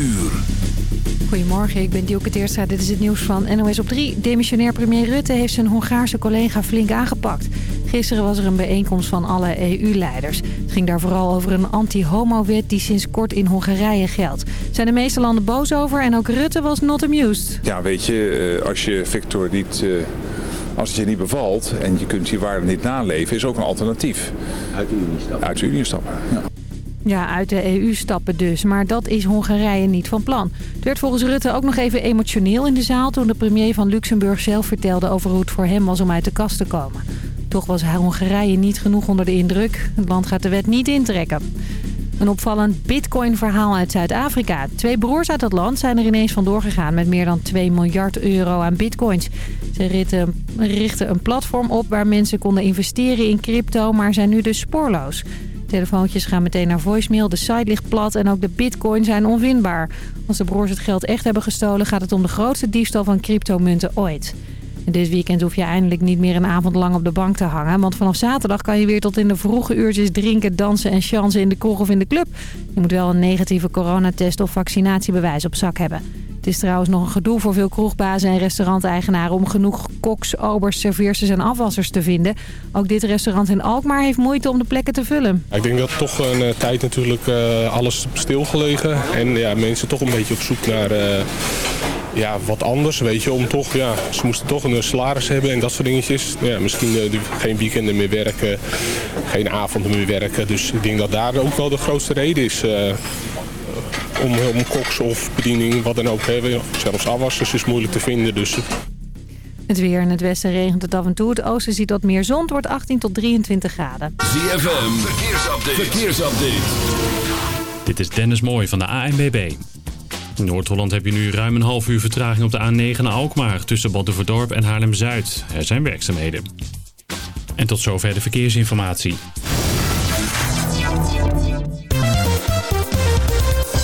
uur. Goedemorgen, ik ben Dielke Teerstra. Dit is het nieuws van NOS op 3. Demissionair premier Rutte heeft zijn Hongaarse collega flink aangepakt. Gisteren was er een bijeenkomst van alle EU-leiders. Het ging daar vooral over een anti-homo-wet die sinds kort in Hongarije geldt. Zijn de meeste landen boos over en ook Rutte was not amused. Ja, weet je, eh, als je Victor niet... eh, Als het je niet bevalt en je kunt die waarden niet naleven, is ook een alternatief. Uit de Unie stappen. Uit de Unie stappen. Ja. Ja, uit de EU stappen dus. Maar dat is Hongarije niet van plan. Het werd volgens Rutte ook nog even emotioneel in de zaal... toen de premier van Luxemburg zelf vertelde over hoe het voor hem was om uit de kast te komen. Toch was Hongarije niet genoeg onder de indruk. Het land gaat de wet niet intrekken. Een opvallend bitcoin-verhaal uit Zuid-Afrika. Twee broers uit dat land zijn er ineens vandoor gegaan met meer dan 2 miljard euro aan bitcoins. Ze richten een platform op waar mensen konden investeren in crypto, maar zijn nu dus spoorloos. Telefoontjes gaan meteen naar voicemail, de site ligt plat en ook de bitcoins zijn onvindbaar. Als de broers het geld echt hebben gestolen gaat het om de grootste diefstal van cryptomunten ooit. En dit weekend hoef je eindelijk niet meer een avond lang op de bank te hangen. Want vanaf zaterdag kan je weer tot in de vroege uurtjes drinken, dansen en chansen in de kroeg of in de club. Je moet wel een negatieve coronatest of vaccinatiebewijs op zak hebben. Het is trouwens nog een gedoe voor veel kroegbazen en restauranteigenaren... om genoeg koks, obers, serveersters en afwassers te vinden. Ook dit restaurant in Alkmaar heeft moeite om de plekken te vullen. Ik denk dat toch een eh, tijd natuurlijk eh, alles stilgelegen. En ja, mensen toch een beetje op zoek naar eh, ja, wat anders. Weet je, om toch, ja, ze moesten toch een salaris hebben en dat soort dingetjes. Ja, misschien geen weekenden meer werken, geen avonden meer werken. Dus ik denk dat daar ook wel de grootste reden is. Om, om koks of bediening, wat dan ook hebben. Zelfs afwassers is moeilijk te vinden. Dus Het weer in het westen regent het af en toe. Het oosten ziet wat meer zon. Het wordt 18 tot 23 graden. ZFM, verkeersupdate. verkeersupdate. Dit is Dennis Mooij van de ANWB. In Noord-Holland heb je nu ruim een half uur vertraging op de A9 naar Alkmaar... tussen Badhoevedorp en Haarlem-Zuid. Er zijn werkzaamheden. En tot zover de verkeersinformatie.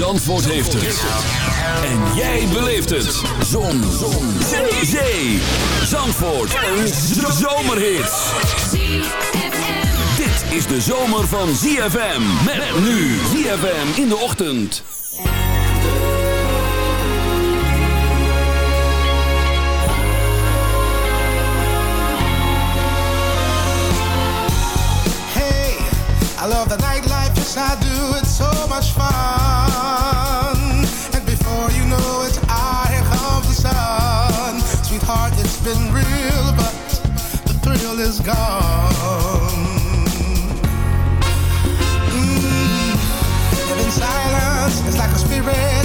Zandvoort heeft het. En jij beleeft het. Zon. Zon. Zee. Zee. Zandvoort. Een zomerhit. Dit is de zomer van ZFM. Met nu ZFM in de ochtend. Hey, I love the nightlife, yes I do, it's so much fun. Is gone. Mm, live in silence, it's like a spirit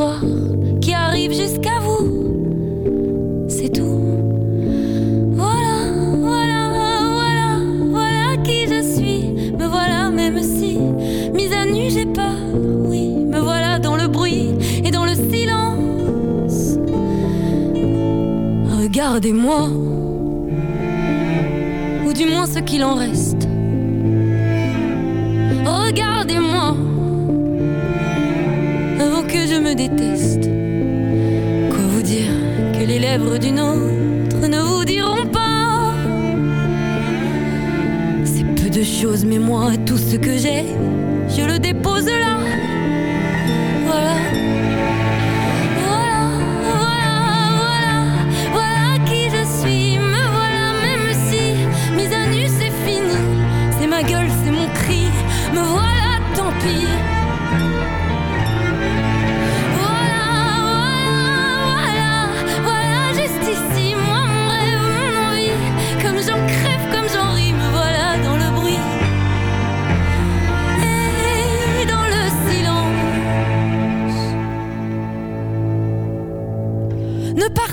我 de choses, mais moi, tout ce que j'ai, je le dépose là. Voilà. Voilà, voilà, voilà, voilà qui je suis. Me voilà, même si mise à nu, c'est fini. C'est ma gueule, c'est mon cri. Me voilà, tant pis.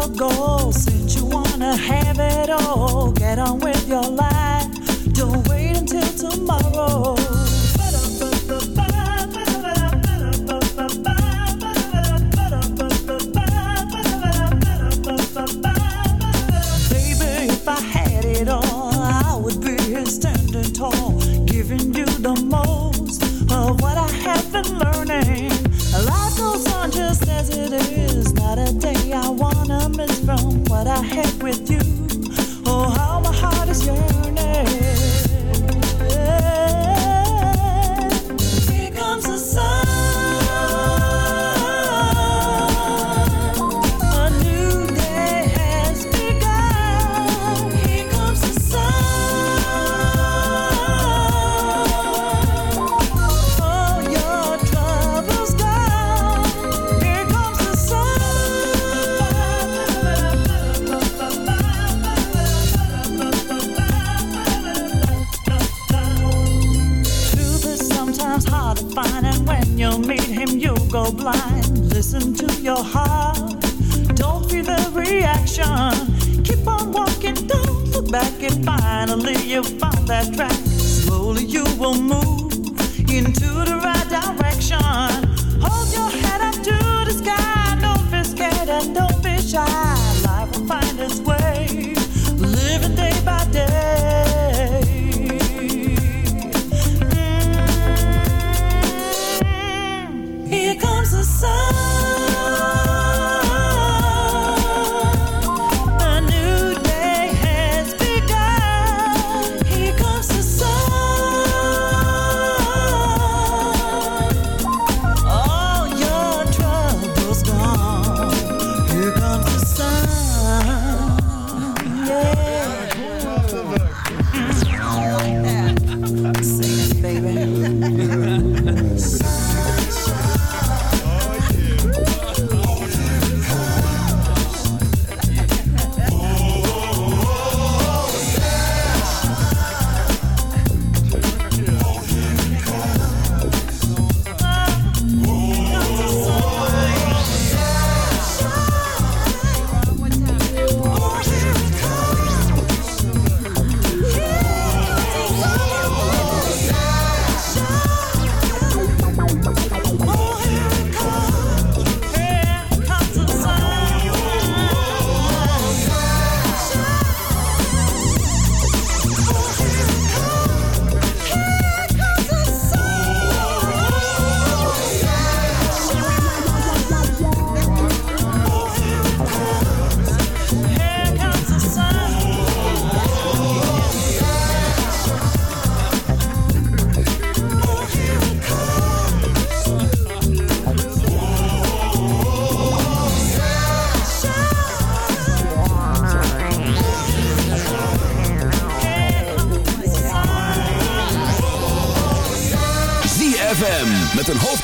your goal. Since you wanna have it all, get on with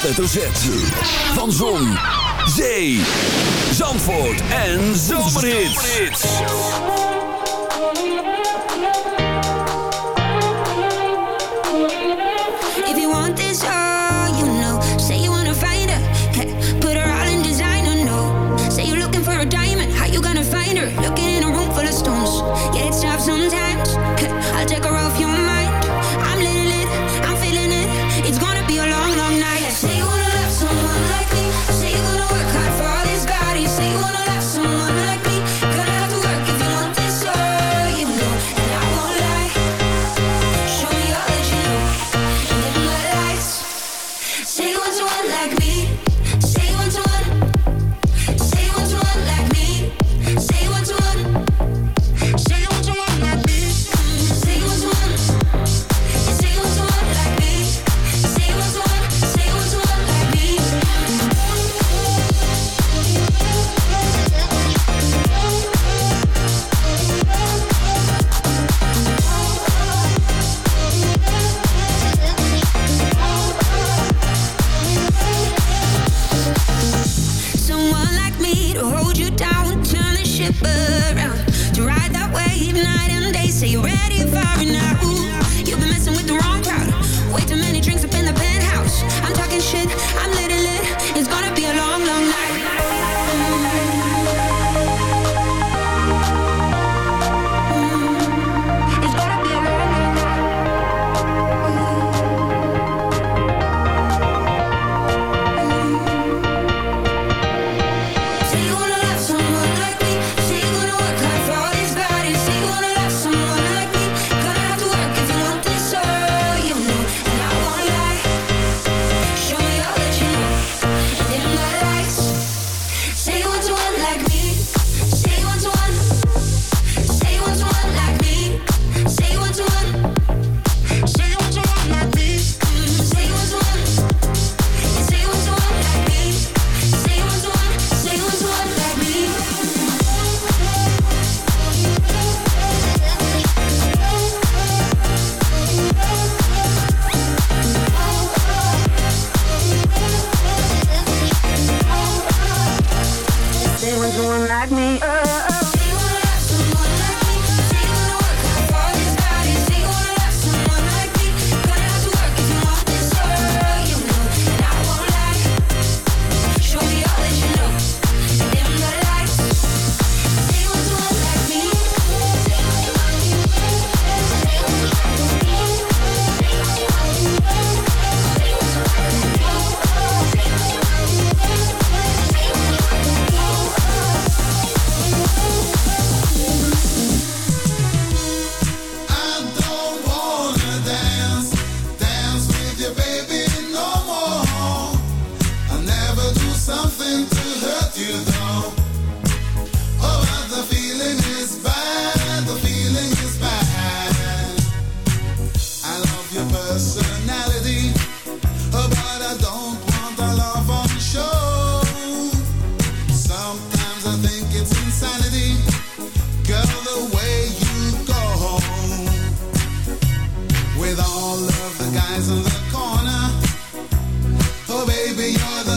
hoofdletter Z. Van Zon, Zee, Zandvoort en Zomerhits. If you want this all, you know. Say you wanna find her. Put her all in designer, no. Say you're looking for a diamond. How you gonna find her?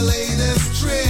The latest trick.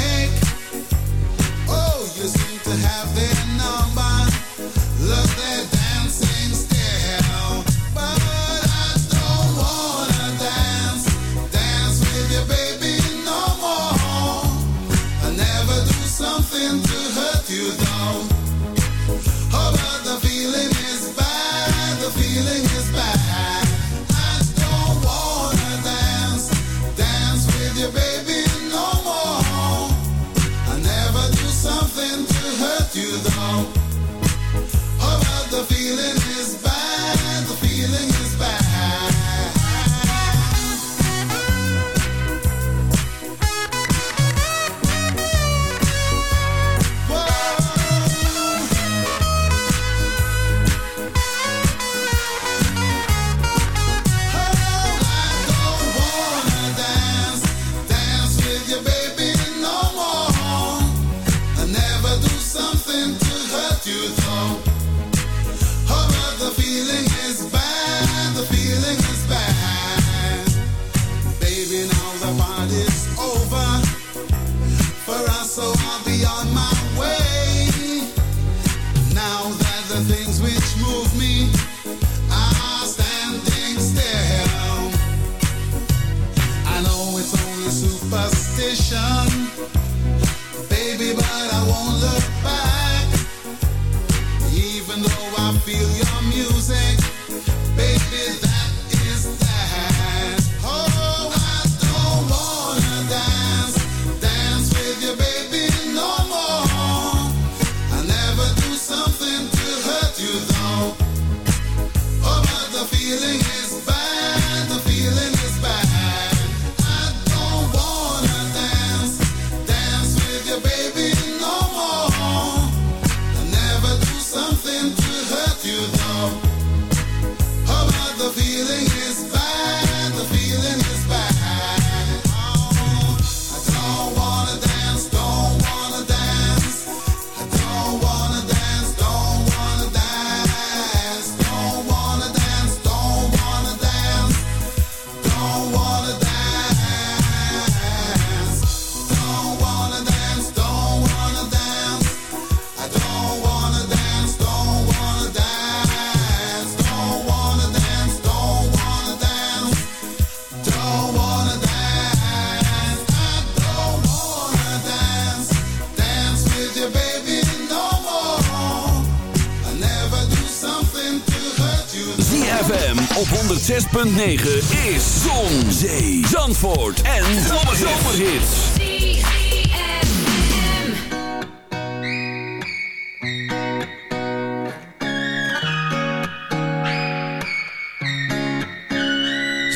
Feeling 106.9 is Zon, Zee, Zandvoort en Zomerhits.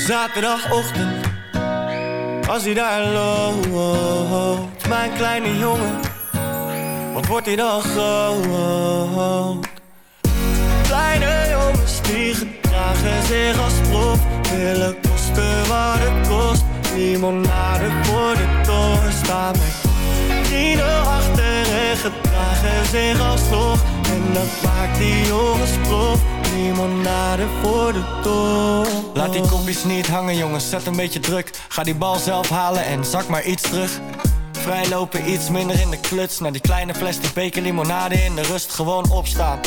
Zaterdagochtend, als hij daar loopt, mijn kleine jongen, wat wordt hij dan groot? Kleine jongens die gedragen zich als prof, willen kosten wat het kost. Limonade voor de toren met vrienden achter en gedragen zich als toch. En dat maakt die jongens prof limonade voor de toren. Laat die kopjes niet hangen jongens, zet een beetje druk. Ga die bal zelf halen en zak maar iets terug. Vrijlopen iets minder in de kluts. Naar die kleine plastic beker limonade in de rust gewoon opstaan.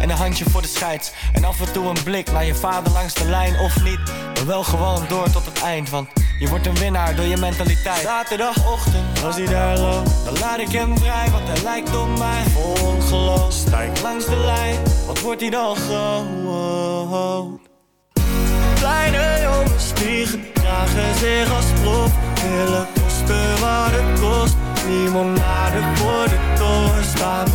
En een handje voor de scheids. En af en toe een blik naar je vader langs de lijn of niet. Wel gewoon door tot het eind, want je wordt een winnaar door je mentaliteit. Zaterdagochtend, als hij daar loopt, dan laat ik hem vrij, want hij lijkt op mij. Vol geloof, stijg langs de lijn, wat wordt hij dan groot? Kleine jongens die gedragen zich als prof, willen kosten wat het kost. Limonade voor de toren staan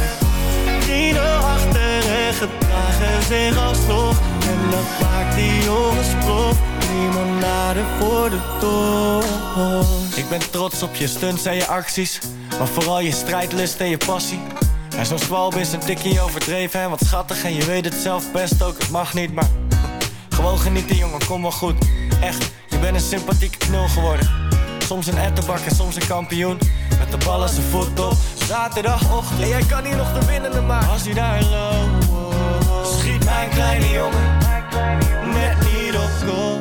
vrienden achter en gedragen zich alsnog. En dat maakt die jongens prof limonade voor de toren. Ik ben trots op je stunts en je acties. Maar vooral je strijdlust en je passie. En zo'n zwalb is een tikkie overdreven en wat schattig. En je weet het zelf best ook, het mag niet, maar... Gewoon genieten jongen, kom wel goed. Echt, je bent een sympathieke knul geworden. Soms een ettenbak en soms een kampioen. Met de bal als een voet op. Zaterdagochtend. En jij kan hier nog de winnende maken. Als hij daar loopt. Schiet mijn kleine jongen. Net niet op goal.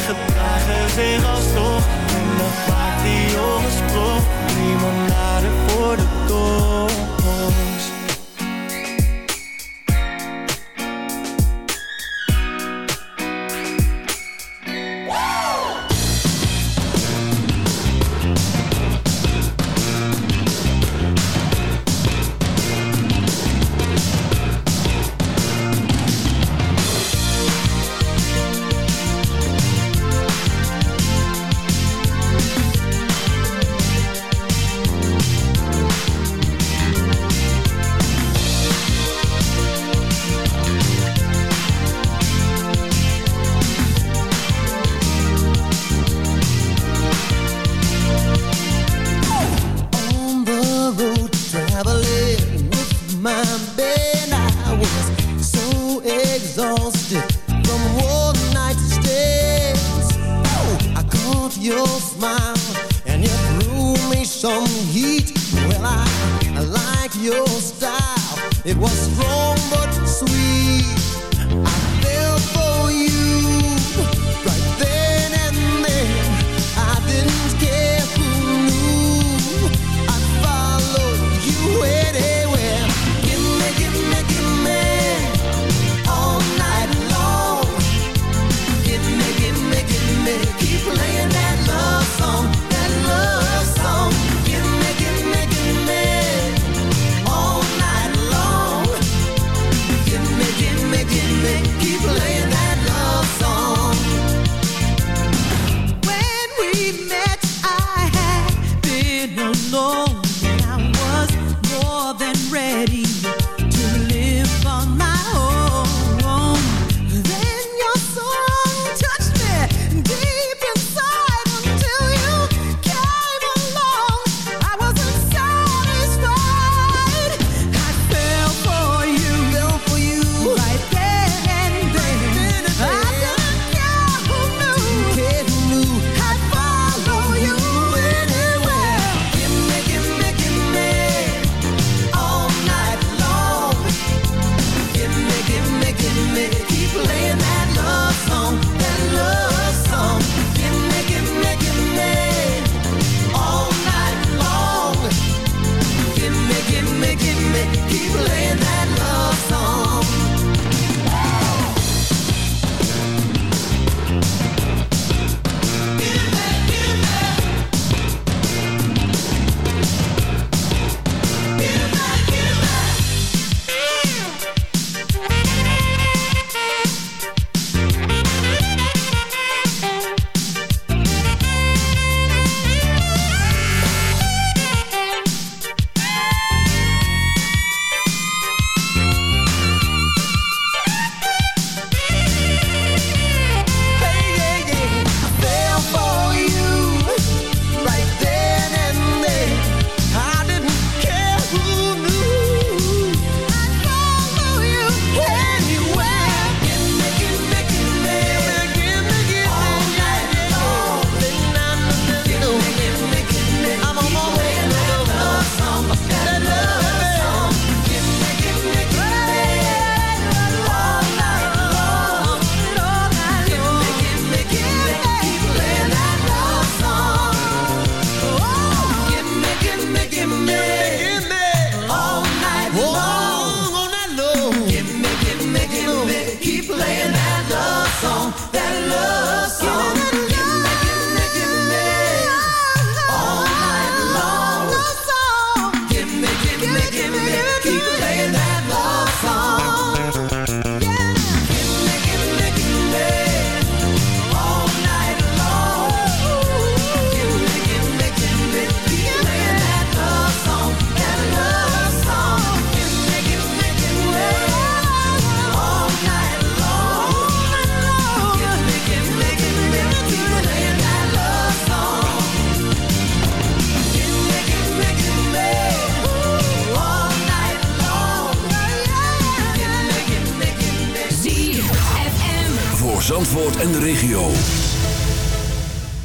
Gedragen zich als toch. En dat maakt die jongens prof. Limonade voor de toren.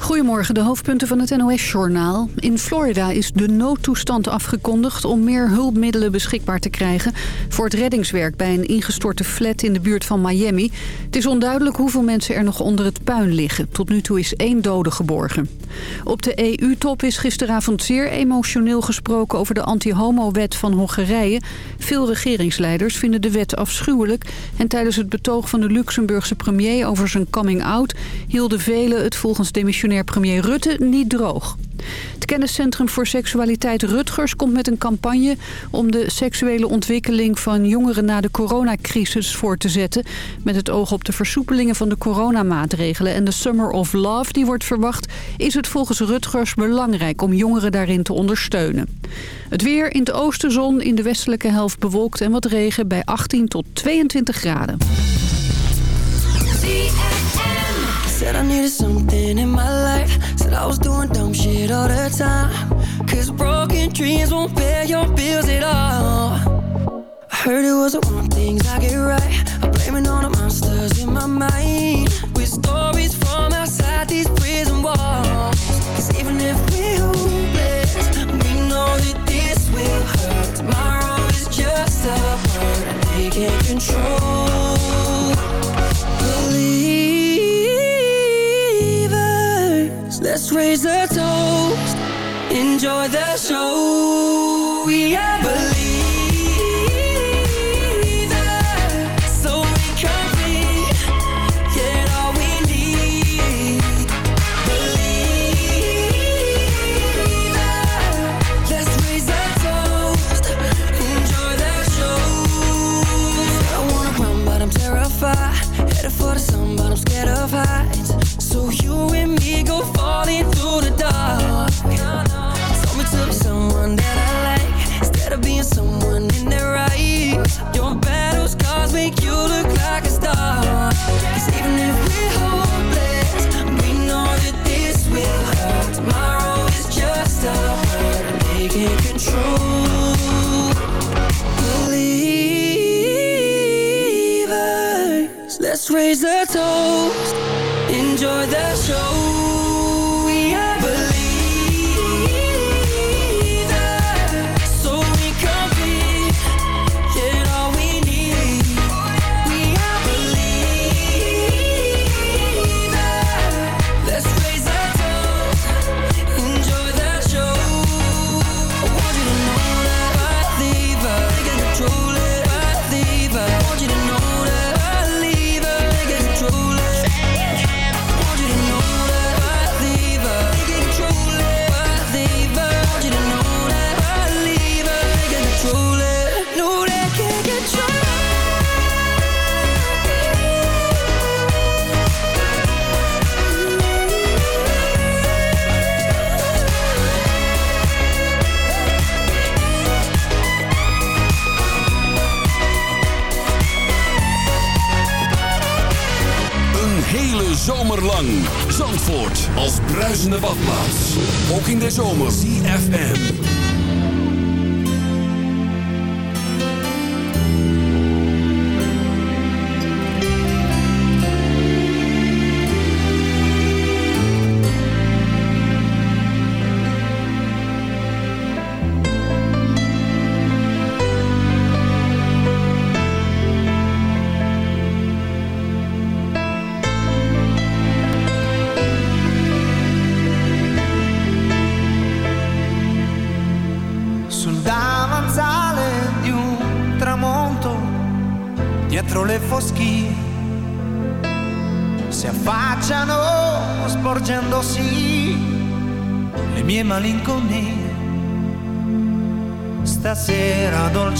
Goedemorgen, de hoofdpunten van het NOS-journaal. In Florida is de noodtoestand afgekondigd om meer hulpmiddelen beschikbaar te krijgen... voor het reddingswerk bij een ingestorte flat in de buurt van Miami. Het is onduidelijk hoeveel mensen er nog onder het puin liggen. Tot nu toe is één dode geborgen. Op de EU-top is gisteravond zeer emotioneel gesproken over de anti-homo-wet van Hongarije. Veel regeringsleiders vinden de wet afschuwelijk. En tijdens het betoog van de Luxemburgse premier over zijn coming-out... hielden velen het volgens demissionair premier Rutte niet droog. Het kenniscentrum voor seksualiteit Rutgers komt met een campagne... om de seksuele ontwikkeling van jongeren na de coronacrisis voor te zetten... met het oog op de versoepelingen van de coronamaatregelen... en de Summer of Love die wordt verwacht... is het volgens Rutgers belangrijk om jongeren daarin te ondersteunen. Het weer in het oosten zon, in de westelijke helft bewolkt en wat regen... bij 18 tot 22 graden. Said I needed something in my life. Said I was doing dumb shit all the time. Cause broken dreams won't pay your bills at all. I heard it was the wrong things I get right. I'm blaming all the monsters in my mind. With stories from outside these prison walls. Cause even if we're hopeless, we know that this will hurt. Tomorrow is just a word they can't control. The show. We are zomer.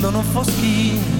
Quando no foschio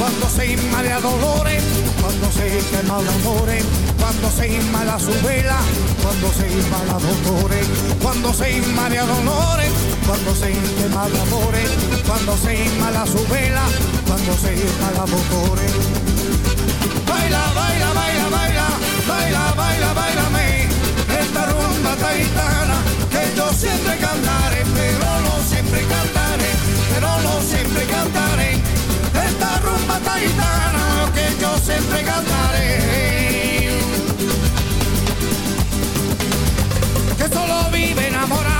Cuando se inmala dolores, cuando se quema de amores, cuando se inmala su vela, cuando se inmala dolores, cuando se inmala dolores, cuando se quema de amores, cuando se inmala su vela, cuando se inmala dolores. Baila, baila, baila, baila, baila, baila, bailame, esta rumba taitana que yo siempre cantaré, pero no siempre cantaré, pero no siempre cantaré. Rumba taitana que yo siempre cantaré. Que solo vive enamorarte.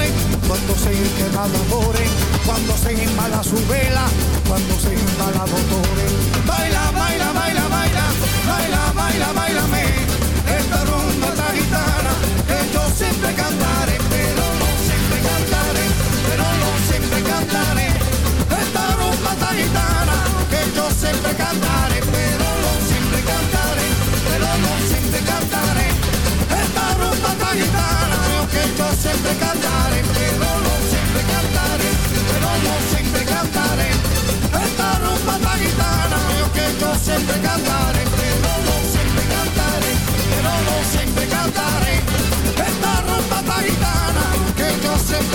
cuando se queman labores, cuando se embala su vela, cuando se embala motores. Baila, baila, baila, baila, baila, baila, baila, me. Esta rumba esta gitana, que yo siempre cantaré, pero no siempre cantaré, pero no siempre cantaré. Esta rumba esta gitana, que yo siempre cantaré, pero no siempre cantaré, pero no siempre cantaré. Esta rumba esta gitana, que yo siempre cantaré.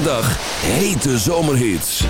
24 uur per dag. Hete zomerhits.